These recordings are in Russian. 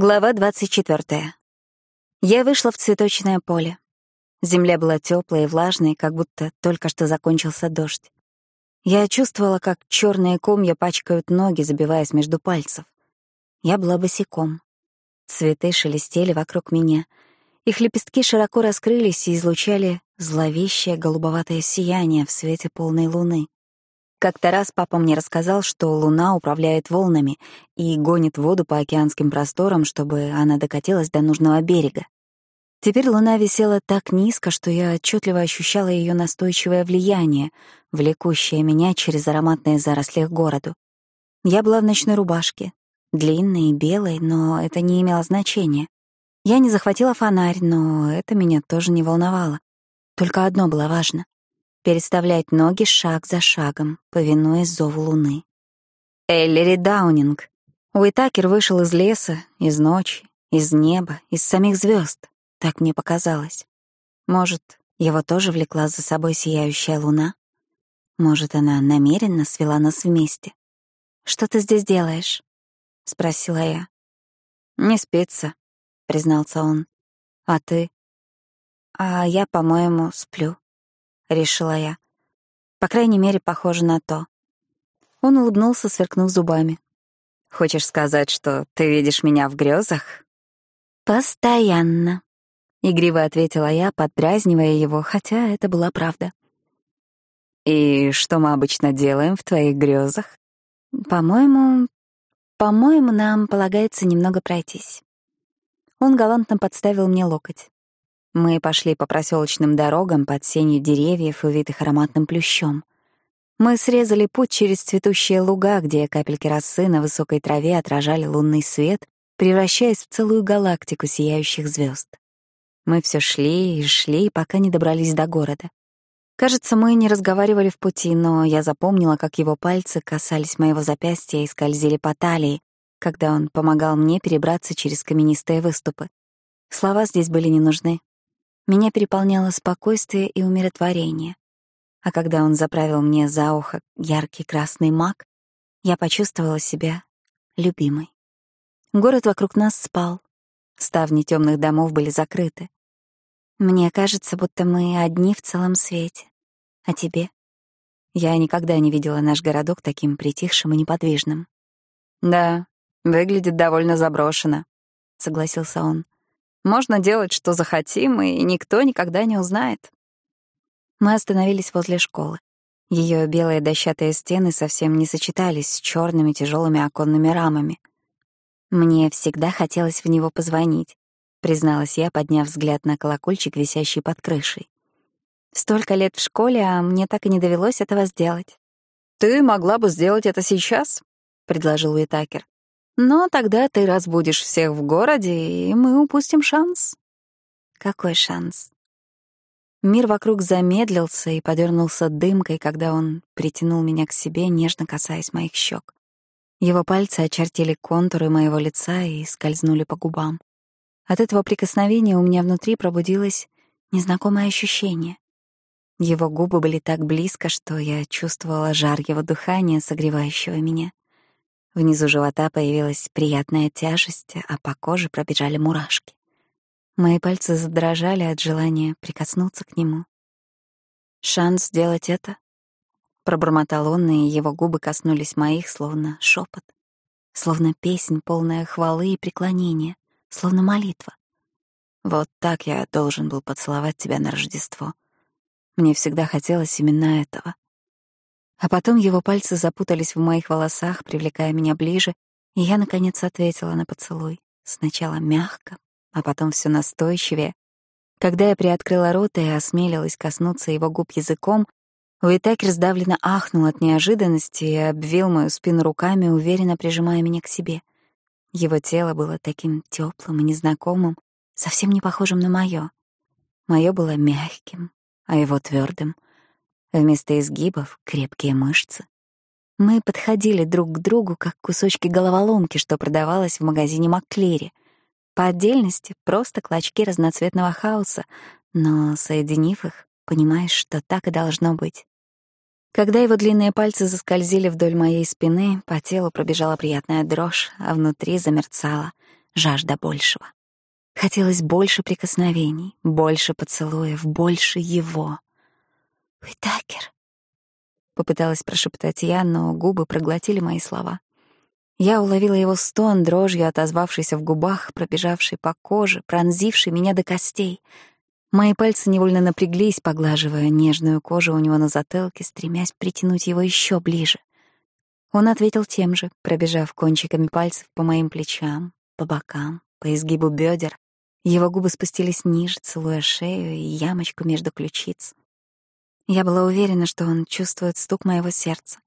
Глава 24. Я вышла в цветочное поле. Земля была теплая и влажная, как будто только что закончился дождь. Я чувствовала, как черные комья пачкают ноги, забиваясь между пальцев. Я была босиком. Цветы шелестели вокруг меня. Их лепестки широко раскрылись и излучали зловещее голубоватое сияние в свете полной луны. Как-то раз папа мне рассказал, что Луна управляет волнами и гонит воду по океанским просторам, чтобы она докатилась до нужного берега. Теперь Луна висела так низко, что я отчетливо ощущала ее настойчивое влияние, влекущее меня через ароматные заросли к городу. Я была в ночной рубашке, длинной и белой, но это не имело значения. Я не захватила фонарь, но это меня тоже не волновало. Только одно было важно переставлять ноги шаг за шагом, повинуясь зову луны. Эллири Даунинг. Уитакер вышел из леса, из ночи, из неба, из самих звезд. Так мне показалось. Может, его тоже влекла за собой сияющая луна? Может, она намеренно свела нас вместе? «Что ты здесь делаешь?» — спросила я. «Не спится», — признался он. «А ты?» «А я, по-моему, сплю». — решила я. По крайней мере, похоже на то. Он улыбнулся, сверкнув зубами. «Хочешь сказать, что ты видишь меня в грезах?» «Постоянно», — игриво ответила я, поддразнивая его, хотя это была правда. «И что мы обычно делаем в твоих грезах?» «По-моему, по-моему, нам полагается немного пройтись». Он галантно подставил мне локоть. Мы пошли по проселочным дорогам под сенью деревьев, увитых ароматным плющом. Мы срезали путь через цветущие луга, где капельки росы на высокой траве отражали лунный свет, превращаясь в целую галактику сияющих звезд. Мы все шли и шли, пока не добрались до города. Кажется, мы не разговаривали в пути, но я запомнила, как его пальцы касались моего запястья и скользили по талии, когда он помогал мне перебраться через каменистые выступы. Слова здесь были не нужны. Меня переполняло спокойствие и умиротворение. А когда он заправил мне за ухо яркий красный мак, я почувствовала себя любимой. Город вокруг нас спал. Ставни темных домов были закрыты. Мне кажется, будто мы одни в целом свете. А тебе? Я никогда не видела наш городок таким притихшим и неподвижным. «Да, выглядит довольно заброшено», — согласился он. Можно делать, что захотим, и никто никогда не узнает. Мы остановились возле школы. Ее белые дощатые стены совсем не сочетались с черными тяжелыми оконными рамами. Мне всегда хотелось в него позвонить, призналась я, подняв взгляд на колокольчик, висящий под крышей. Столько лет в школе, а мне так и не довелось этого сделать. «Ты могла бы сделать это сейчас», — предложил Уитакер. Но тогда ты разбудишь всех в городе, и мы упустим шанс. Какой шанс? Мир вокруг замедлился и подернулся дымкой, когда он притянул меня к себе, нежно касаясь моих щек. Его пальцы очертили контуры моего лица и скользнули по губам. От этого прикосновения у меня внутри пробудилось незнакомое ощущение. Его губы были так близко, что я чувствовала жар его дыхания, согревающего меня. Внизу живота появилась приятная тяжесть, а по коже пробежали мурашки. Мои пальцы задрожали от желания прикоснуться к нему. «Шанс сделать это?» Пробормотал он, и его губы коснулись моих, словно шепот, словно песнь, полная хвалы и преклонения, словно молитва. Вот так я должен был поцеловать тебя на Рождество. Мне всегда хотелось именно этого — а потом его пальцы запутались в моих волосах, привлекая меня ближе, и я, наконец, ответила на поцелуй. Сначала мягко, а потом все настойчивее. Когда я приоткрыла рот и осмелилась коснуться его губ языком, Уитакер сдавленно ахнул от неожиданности и обвил мою спину руками, уверенно прижимая меня к себе. Его тело было таким теплым и незнакомым, совсем не похожим на мое. Мое было мягким, а его твердым — Вместо изгибов — крепкие мышцы. Мы подходили друг к другу, как кусочки головоломки, что продавалось в магазине Макклери. По отдельности — просто клочки разноцветного хаоса, но, соединив их, понимаешь, что так и должно быть. Когда его длинные пальцы заскользили вдоль моей спины, по телу пробежала приятная дрожь, а внутри замерцало, жажда большего. Хотелось больше прикосновений, больше поцелуев, больше его. «Уитакер», — попыталась прошептать я, но губы проглотили мои слова. Я уловила его стон, дрожью отозвавшийся в губах, пробежавший по коже, пронзивший меня до костей. Мои пальцы невольно напряглись, поглаживая нежную кожу у него на затылке, стремясь притянуть его еще ближе. Он ответил тем же, пробежав кончиками пальцев по моим плечам, по бокам, по изгибу бедер. Его губы спустились ниже, целуя шею и ямочку между ключиц. Я была уверена, что он чувствует стук моего сердца.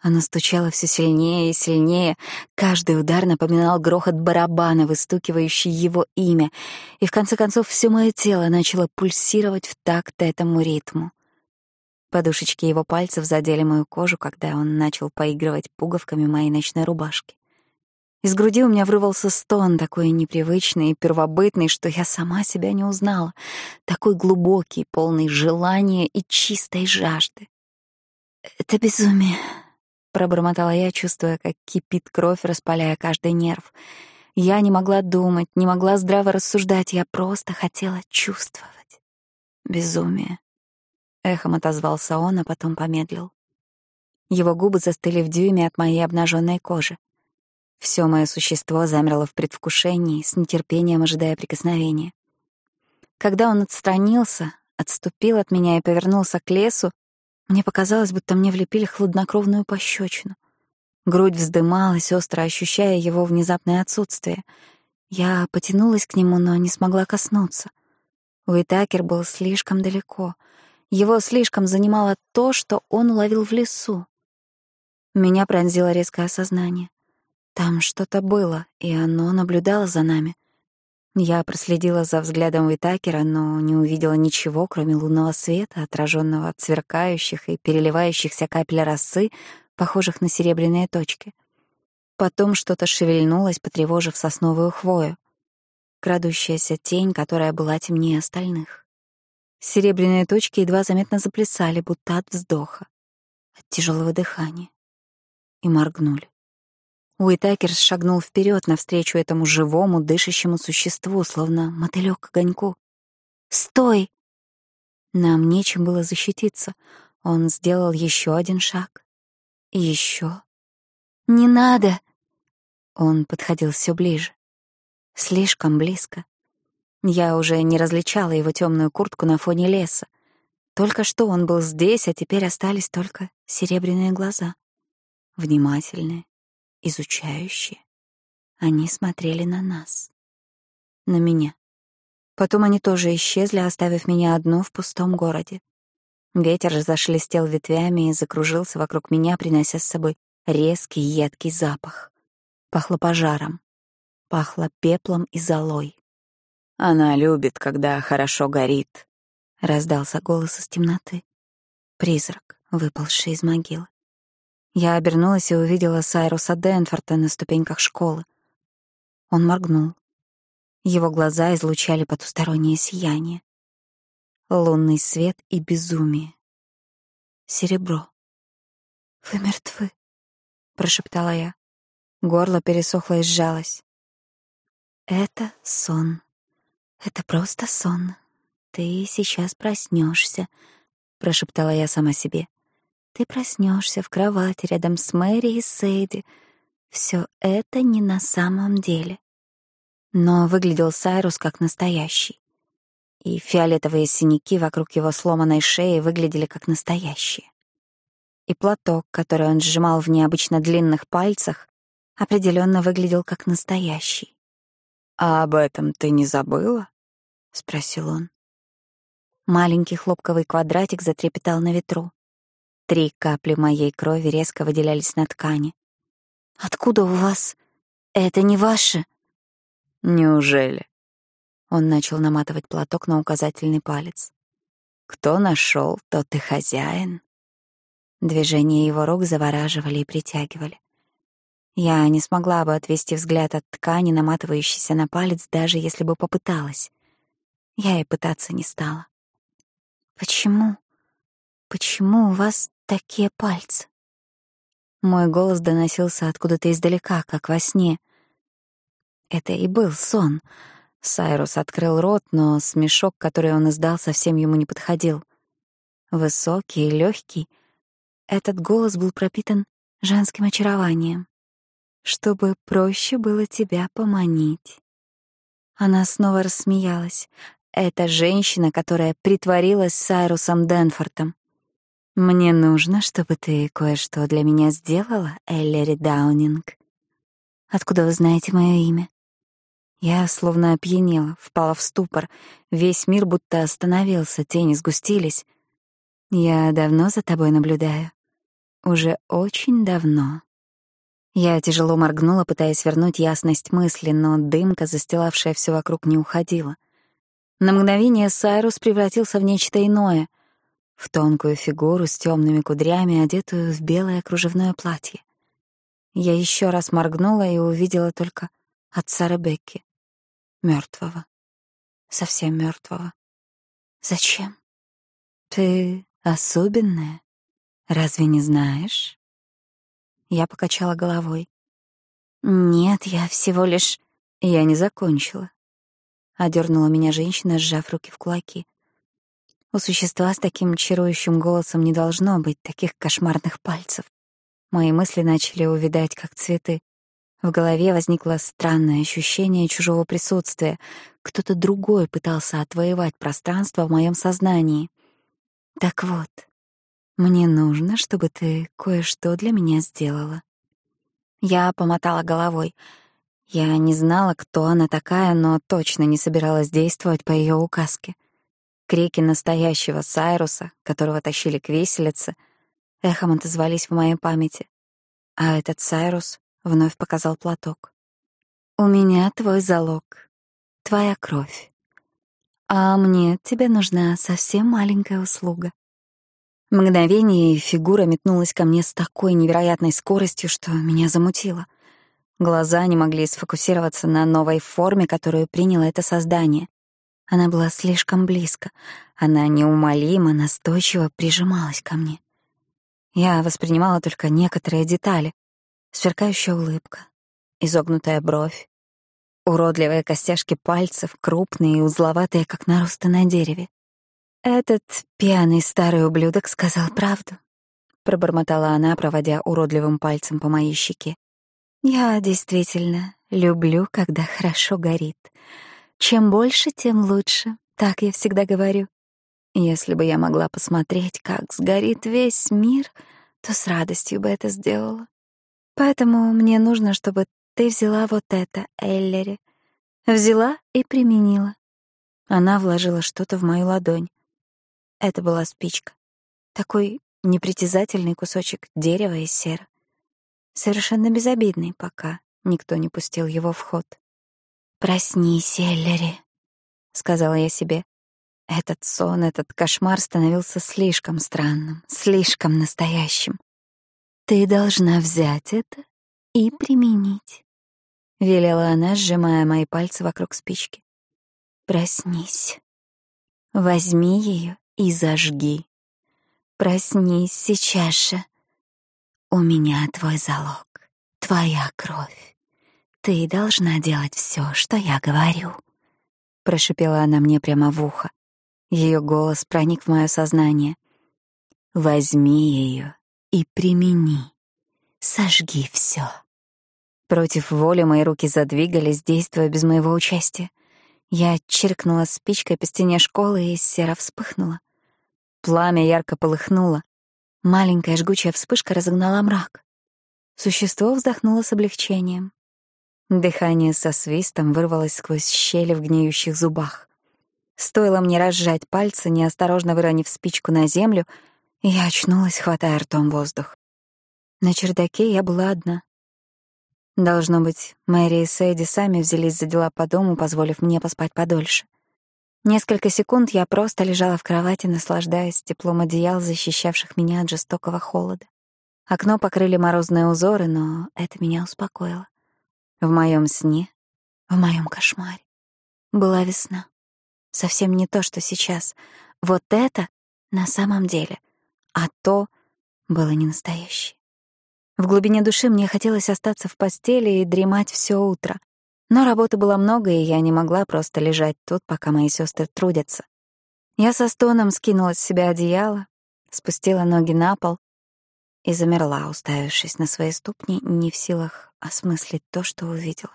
Оно стучало все сильнее и сильнее. Каждый удар напоминал грохот барабана, выстукивающий его имя. И в конце концов все мое тело начало пульсировать в такт этому ритму. Подушечки его пальцев задели мою кожу, когда он начал поигрывать пуговками моей ночной рубашки. Из груди у меня врывался стон, такой непривычный и первобытный, что я сама себя не узнала, такой глубокий, полный желания и чистой жажды. «Это безумие», — пробормотала я, чувствуя, как кипит кровь, распаляя каждый нерв. Я не могла думать, не могла здраво рассуждать, я просто хотела чувствовать. Безумие. Эхом отозвался он, а потом помедлил. Его губы застыли в дюйме от моей обнаженной кожи. Все мое существо замерло в предвкушении, с нетерпением ожидая прикосновения. Когда он отстранился, отступил от меня и повернулся к лесу, мне показалось, будто мне влепили хладнокровную пощечину. Грудь вздымалась, остро ощущая его внезапное отсутствие. Я потянулась к нему, но не смогла коснуться. Уитакер был слишком далеко. Его слишком занимало то, что он уловил в лесу. Меня пронзило резкое осознание. Там что-то было, и оно наблюдало за нами — я проследила за взглядом Уитакера, но не увидела ничего, кроме лунного света, отраженного от сверкающих и переливающихся капель росы, похожих на серебряные точки. Потом что-то шевельнулось, потревожив сосновую хвою. Крадущаяся тень, которая была темнее остальных. Серебряные точки едва заметно заплясали, будто от вздоха, от тяжелого дыхания, и моргнули. Уитакер шагнул вперед навстречу этому живому, дышащему существу, словно мотылёк к огоньку. «Стой!» Нам нечем было защититься. Он сделал еще один шаг. И еще. «Не надо!» Он подходил все ближе. Слишком близко. Я уже не различала его темную куртку на фоне леса. Только что он был здесь, а теперь остались только серебряные глаза. Внимательные, изучающие. Они смотрели на нас. На меня. Потом они тоже исчезли, оставив меня одну в пустом городе. Ветер зашелестел ветвями и закружился вокруг меня, принося с собой резкий едкий запах. Пахло пожаром. Пахло пеплом и золой. «Она любит, когда хорошо горит», — раздался голос из темноты. Призрак, выпалший из могилы. Я обернулась и увидела Сайруса Денфорта на ступеньках школы. Он моргнул. Его глаза излучали потустороннее сияние. Лунный свет и безумие. Серебро. «Вы мертвы», — прошептала я. Горло пересохло и сжалось. «Это сон. Это просто сон. Ты сейчас проснешься», — прошептала я сама себе. Ты проснешься в кровати рядом с Мэри и Сейди. Все это не на самом деле. Но выглядел Сайрус как настоящий. И фиолетовые синяки вокруг его сломанной шеи выглядели как настоящие. И платок, который он сжимал в необычно длинных пальцах, определенно выглядел как настоящий. «А об этом ты не забыла?» — спросил он. Маленький хлопковый квадратик затрепетал на ветру. Три капли моей крови резко выделялись на ткани. «Откуда у вас? Это не ваше?» «Неужели?» Он начал наматывать платок на указательный палец. «Кто нашел, тот и хозяин». Движения его рук завораживали и притягивали. Я не смогла бы отвести взгляд от ткани, наматывающейся на палец, даже если бы попыталась. Я и пытаться не стала. «Почему? Почему у вас такие пальцы. Мой голос доносился откуда-то издалека, как во сне. это и был сон. Сайрус открыл рот, но смешок, который он издал, совсем ему не подходил. Высокий легкий, этот голос был пропитан женским очарованием. Чтобы проще было тебя поманить. Она снова рассмеялась. Это женщина, которая притворилась Сайрусом Денфортом. «Мне нужно, чтобы ты кое-что для меня сделала, Эллери Даунинг». «Откуда вы знаете мое имя?» Я словно опьянела, впала в ступор. Весь мир будто остановился, тени сгустились. «Я давно за тобой наблюдаю. Уже очень давно». Я тяжело моргнула, пытаясь вернуть ясность мысли, но дымка, застилавшая все вокруг, не уходила. На мгновение Сайрус превратился в нечто иное — в тонкую фигуру с темными кудрями, одетую в белое кружевное платье. Я еще раз моргнула и увидела только отца Ребекки, мертвого, совсем мертвого. Зачем? Ты особенная, разве не знаешь? Я покачала головой. Нет, я всего лишь... Я не закончила. Одернула меня женщина, сжав руки в кулаки. У существа с таким чарующим голосом не должно быть таких кошмарных пальцев. Мои мысли начали увидать, как цветы. В голове возникло странное ощущение чужого присутствия. Кто-то другой пытался отвоевать пространство в моем сознании. Так вот, мне нужно, чтобы ты кое-что для меня сделала. Я помотала головой. Я не знала, кто она такая, но точно не собиралась действовать по ее указке. Крики настоящего Сайруса, которого тащили к виселице, эхом отозвались в моей памяти. А этот Сайрус вновь показал платок. «У меня твой залог, твоя кровь. А мне от тебя нужна совсем маленькая услуга». Мгновение и фигура метнулась ко мне с такой невероятной скоростью, что меня замутило. Глаза не могли сфокусироваться на новой форме, которую приняло это создание. Она была слишком близко. Она неумолимо, настойчиво прижималась ко мне. Я воспринимала только некоторые детали. Сверкающая улыбка, изогнутая бровь, уродливые костяшки пальцев, крупные и узловатые, как наросты на дереве. «Этот пьяный старый ублюдок сказал правду», — пробормотала она, проводя уродливым пальцем по моей щеке. «Я действительно люблю, когда хорошо горит. Чем больше, тем лучше, так я всегда говорю. Если бы я могла посмотреть, как сгорит весь мир, то с радостью бы это сделала. Поэтому мне нужно, чтобы ты взяла вот это, Эллери. Взяла и применила. Она вложила что-то в мою ладонь. Это была спичка. Такой непритязательный кусочек дерева из сера. Совершенно безобидный, пока никто не пустил его в ход. «Проснись, Эллери», — сказала я себе. Этот сон, этот кошмар становился слишком странным, слишком настоящим. «Ты должна взять это и применить», — велела она, сжимая мои пальцы вокруг спички. «Проснись. Возьми ее и зажги. Проснись сейчас же. У меня твой залог, твоя кровь. «Ты должна делать все, что я говорю», — прошипела она мне прямо в ухо. Ее голос проник в мое сознание. «Возьми ее и примени. Сожги все». Против воли мои руки задвигались, действуя без моего участия. Я чиркнула спичкой по стене школы, и сера вспыхнула. Пламя ярко полыхнуло. Маленькая жгучая вспышка разогнала мрак. Существо вздохнуло с облегчением. Дыхание со свистом вырвалось сквозь щели в гниющих зубах. Стоило мне разжать пальцы, неосторожно выронив спичку на землю, я очнулась, хватая ртом воздух. На чердаке я была одна. Должно быть, Мэри и Сэйди сами взялись за дела по дому, позволив мне поспать подольше. Несколько секунд я просто лежала в кровати, наслаждаясь теплом одеял, защищавших меня от жестокого холода. Окно покрыли морозные узоры, но это меня успокоило. В моем сне, в моем кошмаре была весна. Совсем не то, что сейчас. Вот это на самом деле, а то было не настоящее. В глубине души мне хотелось остаться в постели и дремать все утро. Но работы было много, и я не могла просто лежать тут, пока мои сестры трудятся. Я со стоном скинула с себя одеяло, спустила ноги на пол и замерла, уставившись на свои ступни, не в силах осмыслить то, что увидела.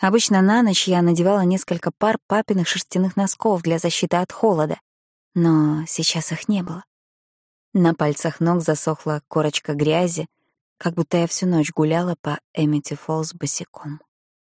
Обычно на ночь я надевала несколько пар папиных шерстяных носков для защиты от холода, но сейчас их не было. На пальцах ног засохла корочка грязи, как будто я всю ночь гуляла по Эмити Фоллс босиком.